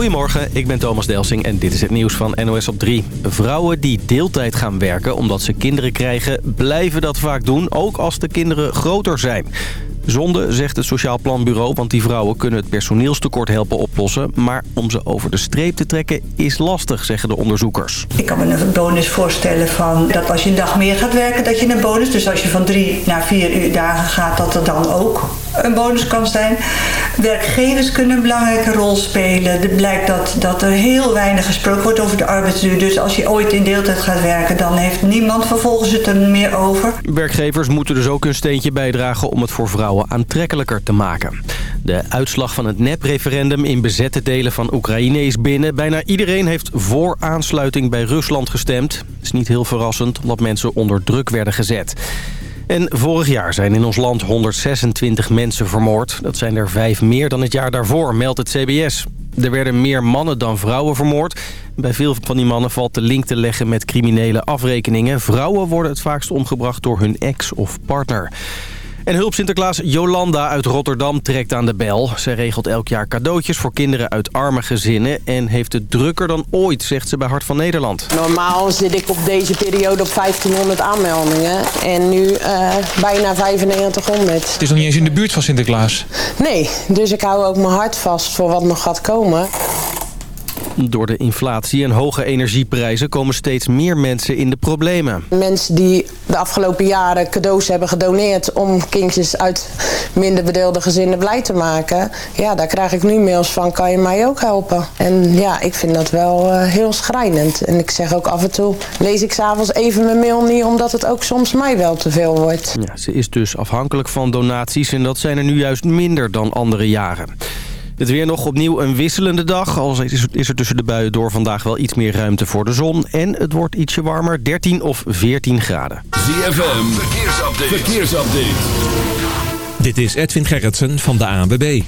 Goedemorgen, ik ben Thomas Delsing en dit is het nieuws van NOS op 3. Vrouwen die deeltijd gaan werken omdat ze kinderen krijgen... blijven dat vaak doen, ook als de kinderen groter zijn. Zonde, zegt het Sociaal Planbureau, want die vrouwen kunnen het personeelstekort helpen oplossen. Maar om ze over de streep te trekken is lastig, zeggen de onderzoekers. Ik kan me een bonus voorstellen van dat als je een dag meer gaat werken, dat je een bonus. Dus als je van drie naar vier uur dagen gaat, dat er dan ook een bonus kan zijn. Werkgevers kunnen een belangrijke rol spelen. Het blijkt dat, dat er heel weinig gesproken wordt over de arbeidsduur. Dus als je ooit in deeltijd gaat werken, dan heeft niemand vervolgens het er meer over. Werkgevers moeten dus ook een steentje bijdragen om het voor vrouwen aantrekkelijker te maken. De uitslag van het NEP-referendum in bezette delen van Oekraïne is binnen. Bijna iedereen heeft voor aansluiting bij Rusland gestemd. Het is niet heel verrassend, omdat mensen onder druk werden gezet. En vorig jaar zijn in ons land 126 mensen vermoord. Dat zijn er vijf meer dan het jaar daarvoor, meldt het CBS. Er werden meer mannen dan vrouwen vermoord. Bij veel van die mannen valt de link te leggen met criminele afrekeningen. Vrouwen worden het vaakst omgebracht door hun ex of partner. En hulp Sinterklaas Jolanda uit Rotterdam trekt aan de bel. Zij regelt elk jaar cadeautjes voor kinderen uit arme gezinnen... en heeft het drukker dan ooit, zegt ze bij Hart van Nederland. Normaal zit ik op deze periode op 1500 aanmeldingen... en nu uh, bijna 9500. Het is nog niet eens in de buurt van Sinterklaas. Nee, dus ik hou ook mijn hart vast voor wat nog gaat komen. Door de inflatie en hoge energieprijzen komen steeds meer mensen in de problemen. Mensen die de afgelopen jaren cadeaus hebben gedoneerd om kindjes uit minder bedeelde gezinnen blij te maken. Ja, daar krijg ik nu mails van, kan je mij ook helpen? En ja, ik vind dat wel uh, heel schrijnend. En ik zeg ook af en toe, lees ik s'avonds even mijn mail niet, omdat het ook soms mij wel te veel wordt. Ja, ze is dus afhankelijk van donaties en dat zijn er nu juist minder dan andere jaren. Het weer nog opnieuw een wisselende dag. Al is er tussen de buien door vandaag wel iets meer ruimte voor de zon. En het wordt ietsje warmer, 13 of 14 graden. ZFM, verkeersupdate. verkeersupdate. Dit is Edwin Gerritsen van de ANWB.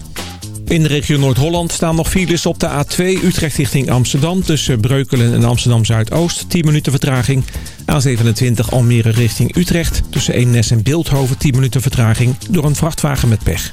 In de regio Noord-Holland staan nog files op de A2 Utrecht richting Amsterdam... tussen Breukelen en Amsterdam-Zuidoost, 10 minuten vertraging. A27 Almere richting Utrecht tussen Eemnes en Beeldhoven, 10 minuten vertraging... door een vrachtwagen met pech.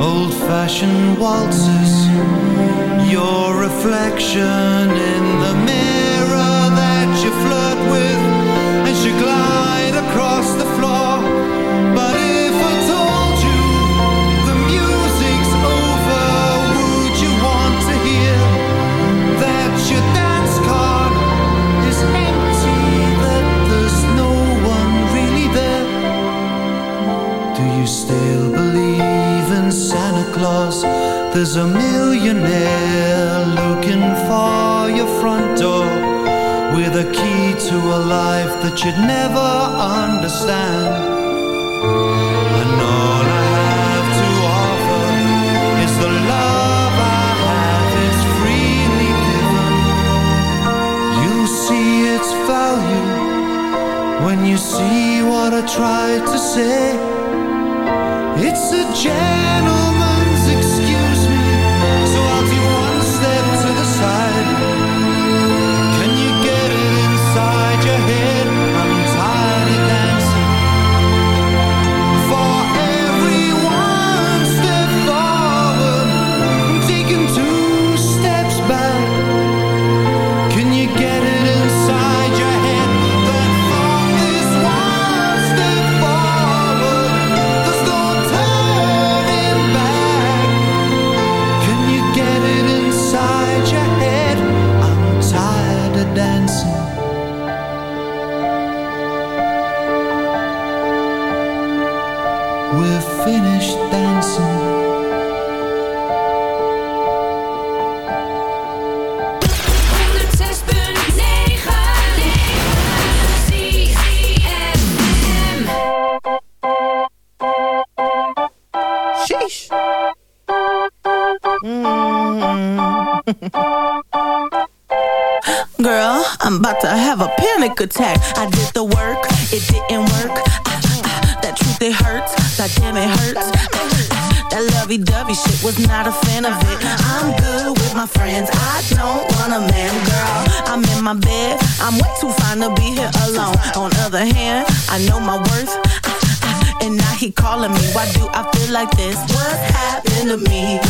old-fashioned waltzes. Your reflection like this. What happened to me?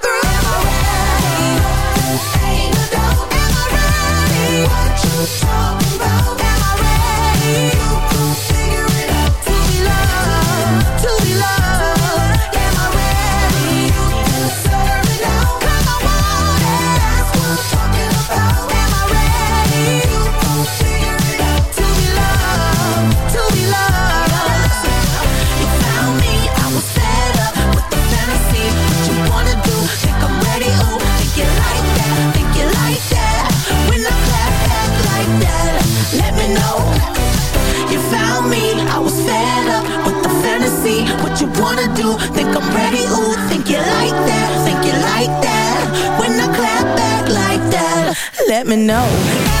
let me know.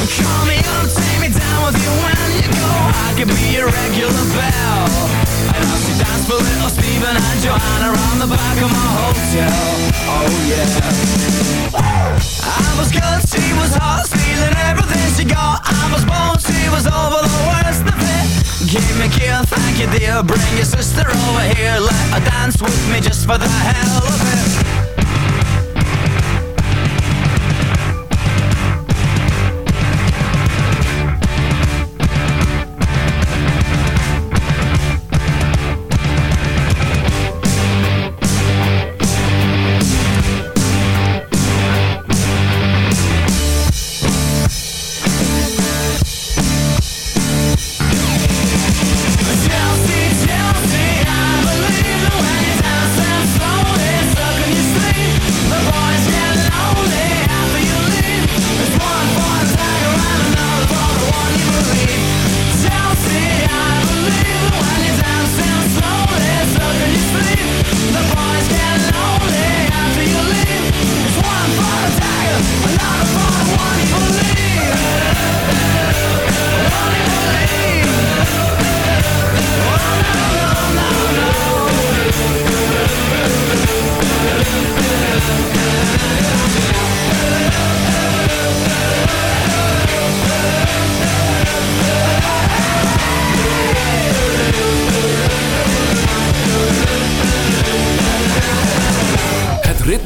Call me up, take me down with you when you go. I could be your regular bell. And I'll see dance little and around the back of my hotel. Oh yeah. I was good, she was hot, stealing everything she got. I was she was over the worst of it. Give me a thank you dear. Bring your sister over here, let her dance with me just for the hell of it.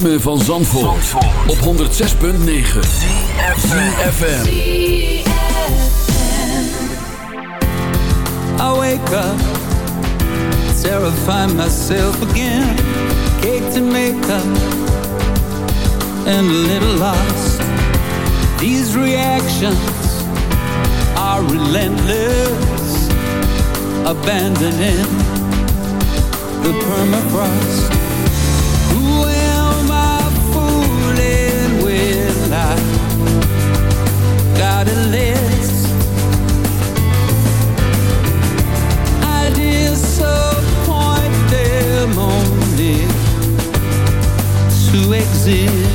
Ritme van Zandvoort, op 106.9 ZFM I wake up, terrify myself again. Cake to make up, and a little lost. These reactions are relentless, abandoning the permafrost. I disappoint them only to exist.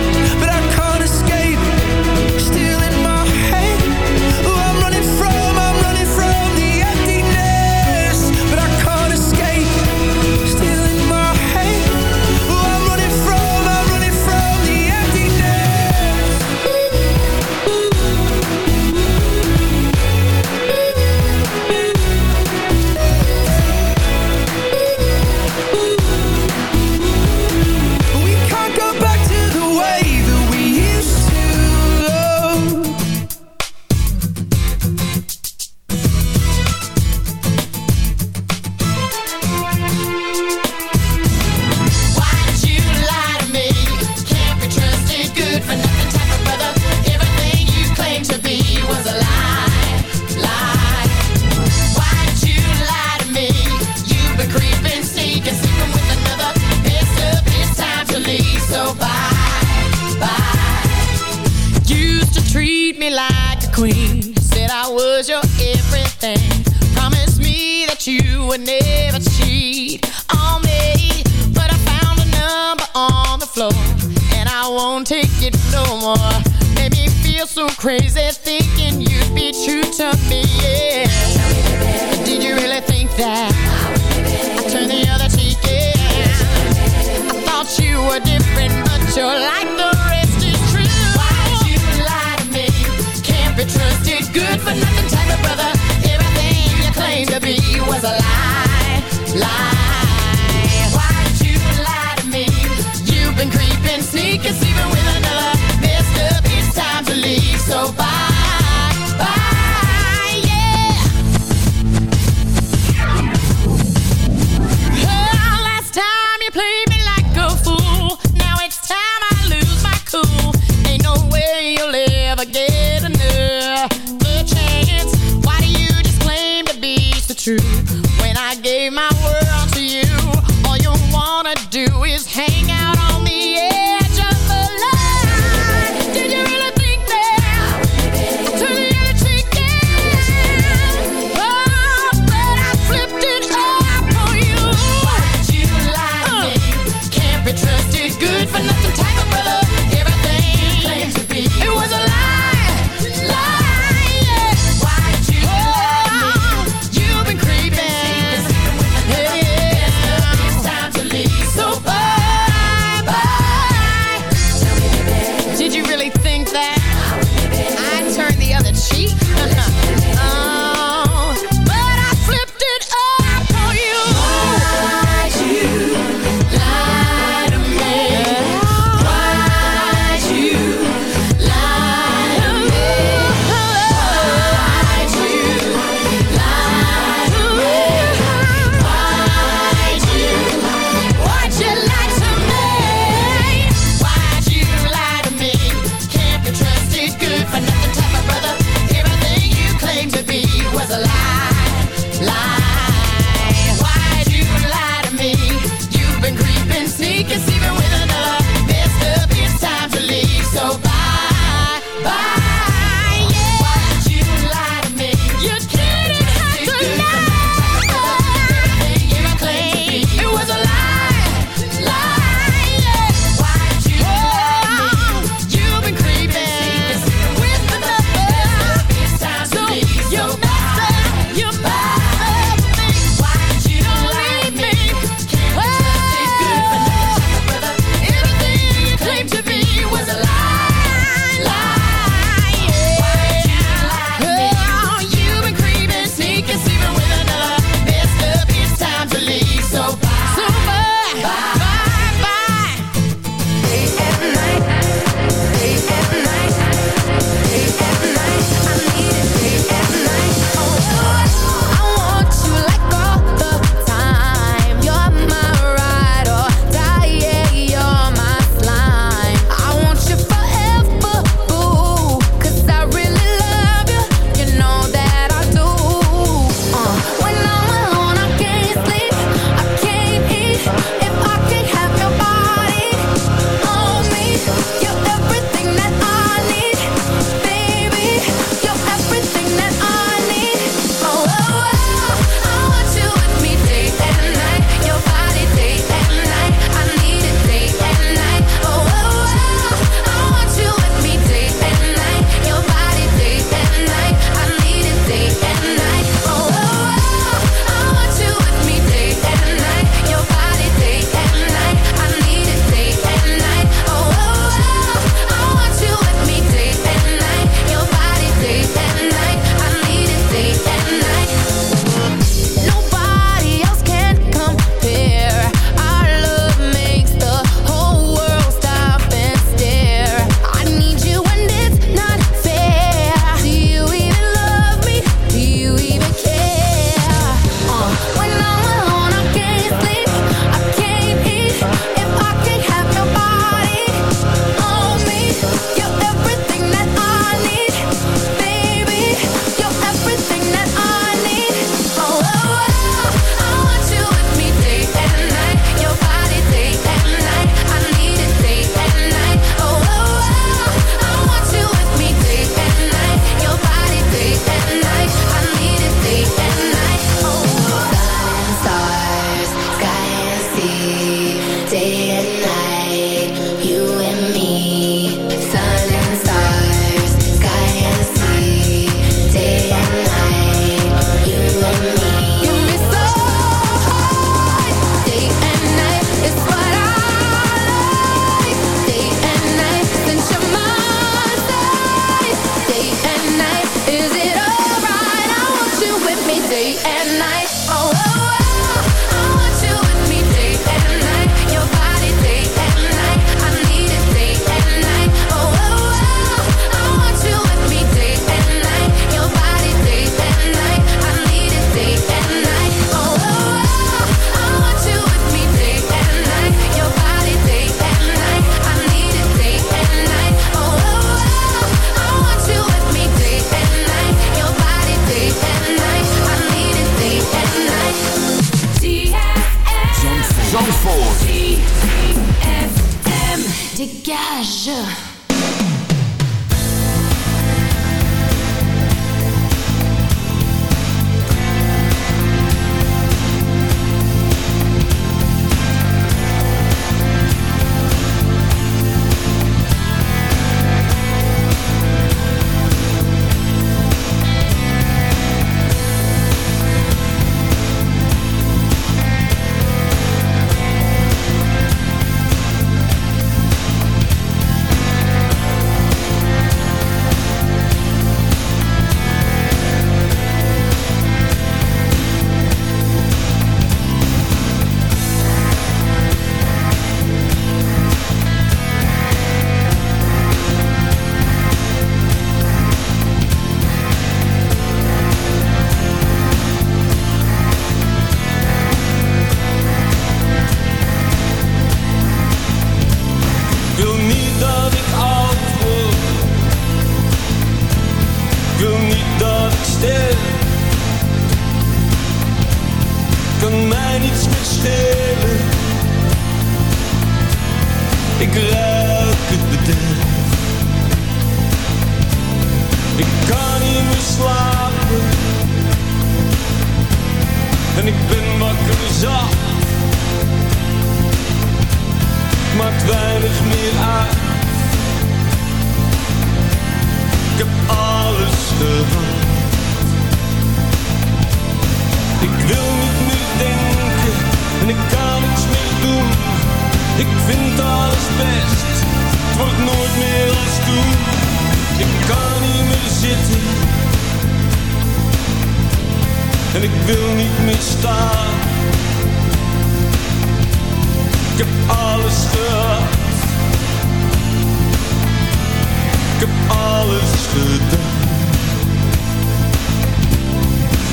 life.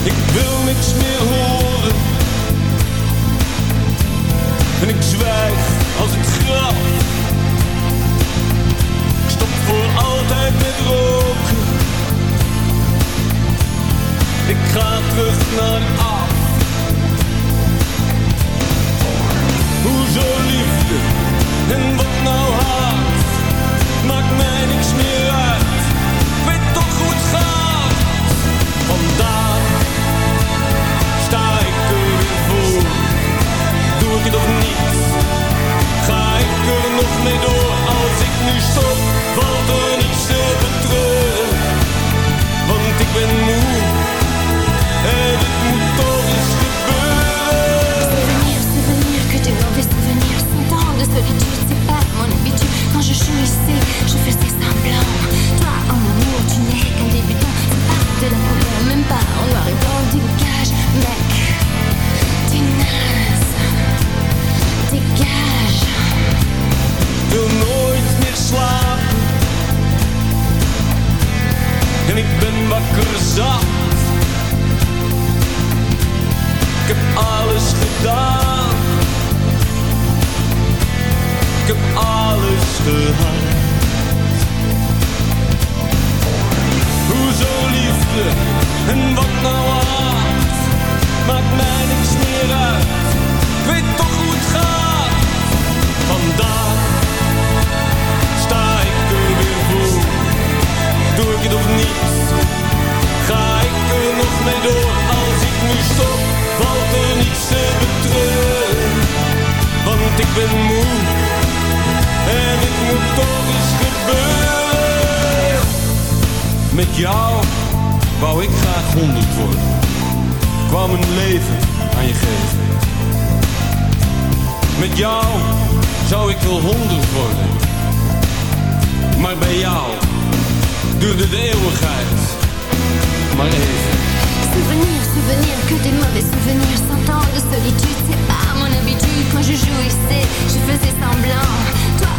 Ik wil niks meer horen. En ik zwijg als het graf. Ik stop voor altijd met roken. Ik ga terug naar af. Hoezo liefde Wakker zat. Ik heb alles gedaan. Ik heb alles gehad. Hoezo liefde en wat nou haat? Maakt mij niks meer uit. Ik weet toch hoe het gaat. Vandaag jou wou ik graag honderd worden. Kwam een leven aan je geven. Met jou zou ik wel honderd worden. Maar bij jou duurde de eeuwigheid maar even. Souvenir, souvenir, que des mauvais souvenirs. Cent ans de solitude, c'est pas mon habitude. Quand je jouissais, je faisais semblant.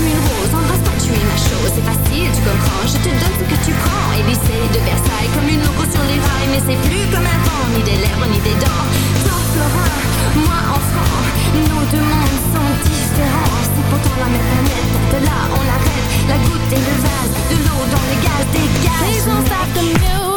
tu es rose, embrasse-toi, tu es ma chose. C'est facile, tu comprends, je te donne ce que tu prends. Élysée de Versailles, comme une loco sur les rails. Mais c'est plus comme un avant, ni des lèvres, ni des dents. Toi, Florin, moi, enfant Nos deux mondes sont différents. C'est pourtant la même planète, de là on l'arrête. La goutte et le vase, de l'eau dans le gaz Dégage Please don't stop the music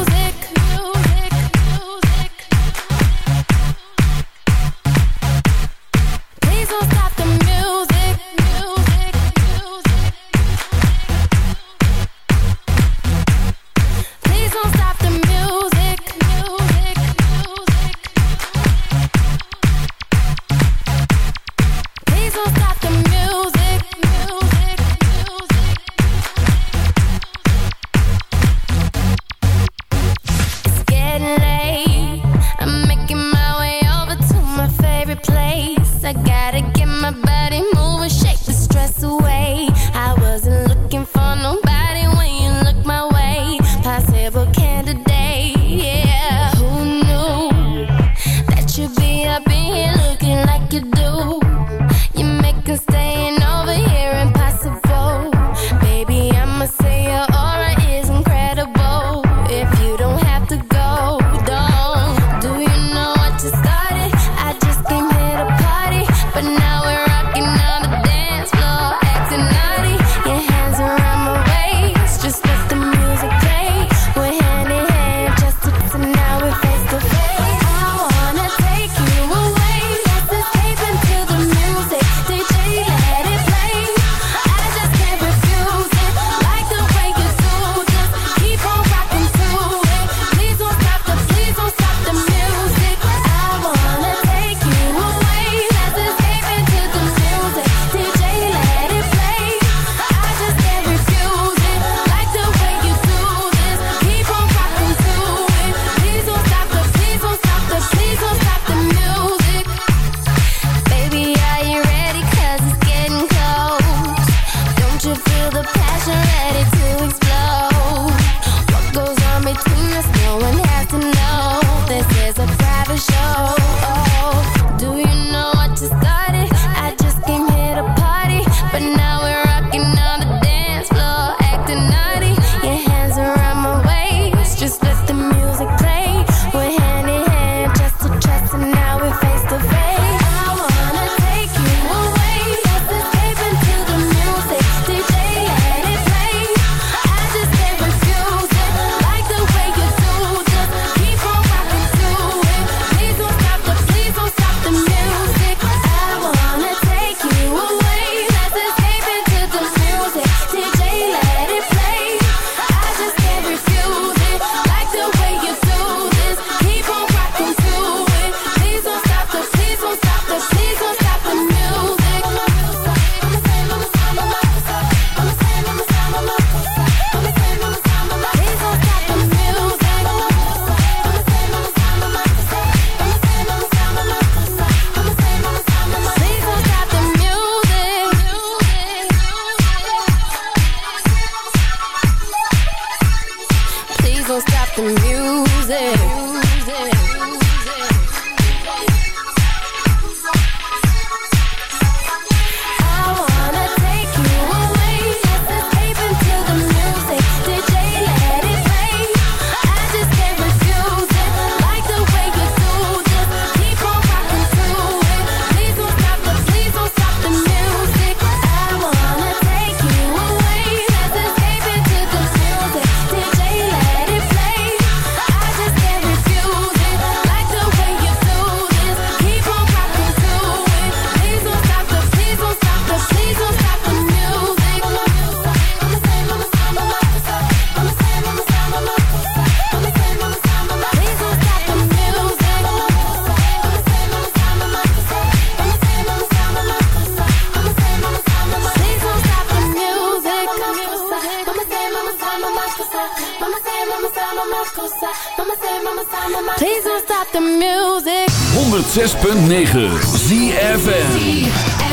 the music. 106.9 ZFN